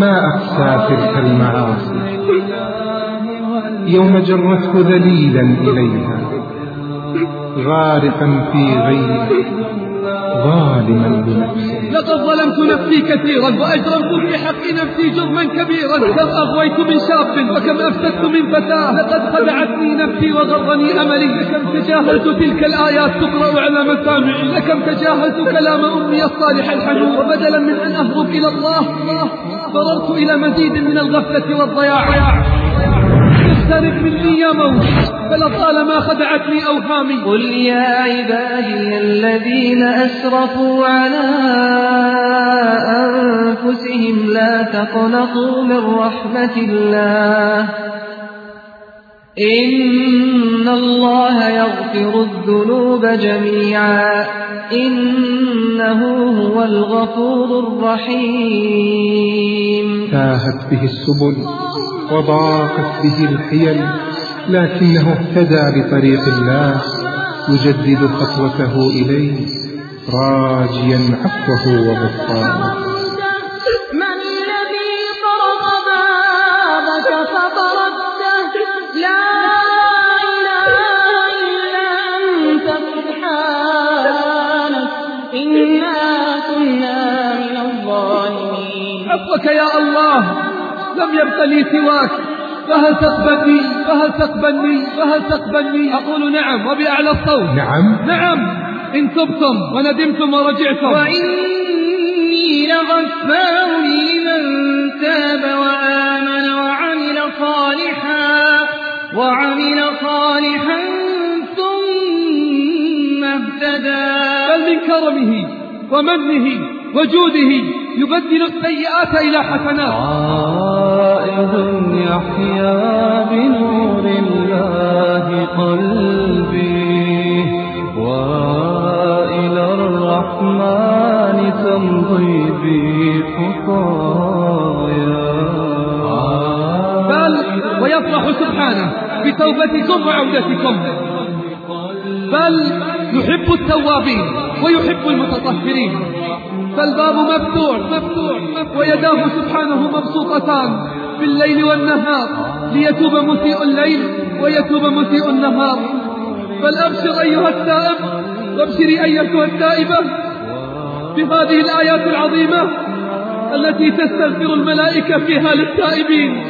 ما أقسى تلك المعاصي. يوم جرته ذليلا إليها غارقا في غيره ظالما لنفسه لقد ظلمت نفسي كثيرا وأجرمت في حق نفسي جرما كبيرا. كم أغويت من شاب وكم أفسدت من فتاة لقد خدعتني نفسي وغرني أملي. لكم تجاهلت تلك الآيات تقرأ على مسامعي. لكم تجاهلت كلام أمي الصالح الحنون وبدلا من أن أهرب إلى الله. فررت إلى مزيد من الغفلة والضياع. اقترب مني يا موت. فلطالما خدعتني أوهامي. قل يا عبادي الذين أسرفوا على أنفسهم لا تقنطوا من رحمة الله. إن الله يغفر الذنوب جميعا إنه هو الغفور الرحيم تاهت به السبل وضاقت به الحيل لكنه اهتدى بطريق الله يجدد خطوته إليه راجيا عفوه وغفرانه عفوك يا الله لم يبق لي سواك فهل تقبلني؟ فهل تقبلني؟ فهل تقبلني؟ أقول نعم وبأعلى الصوت. نعم. نعم إن تبتم وندمتم ورجعتم. وإني لغفار لمن تاب وآمن وعمل صالحا وعمل صالحا ثم اهتدى. بل من كرمه ومنه وجوده يبدل السيئات إلى حسنات. عائد يحيا بنور الله قلبي. وإلى الرحمن تمضي بي خطايا. بل ويفرح سبحانه بتوبتكم وعودتكم بل يحب التوابين ويحب المتطهرين. فالباب مفتوح مفتوح ويداه سبحانه مبسوطتان في الليل والنهار ليتوب مسيء الليل ويتوب مسيء النهار. فالأبشر أيها التائب وابشري أيتها التائبة بهذه الآيات العظيمة التي تستغفر الملائكة فيها للتائبين.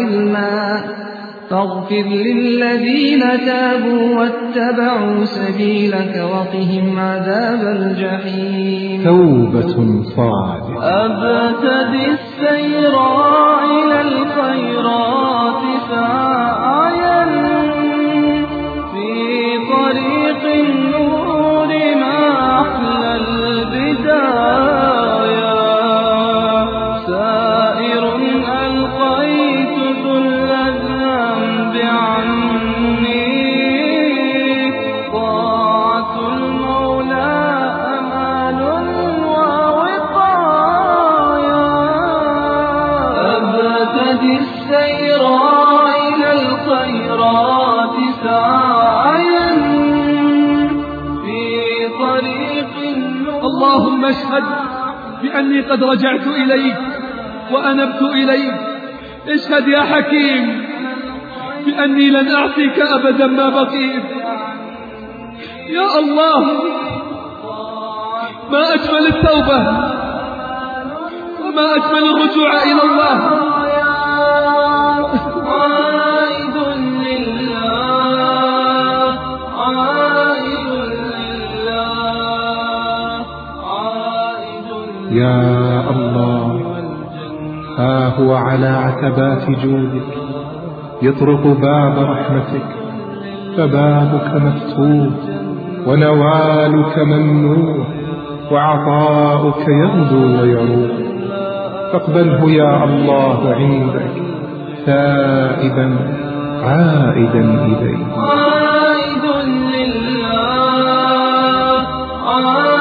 فاغفر للذين تابوا واتبعوا سبيلك وقهم عذاب الجحيم. توبة صادقة. أبتدي السير إلى الخيرات. السير إلى الخيرات ساعيا في طريق اللهم اشهد بأني قد رجعت إليك وأنبت إليك. اشهد يا حكيم بأني لن أعصيك أبدا ما بقيت. يا الله ما أجمل التوبة وما أجمل الرجوع إلى الله. يا الله ها هو على عتبات جودك يطرق باب رحمتك فبابك مفتوح ونوالك ممنوح وعطاؤك يغدو ويروح. فاقبله يا الله عندك تائبا عائدا إليك. عائد لله عائد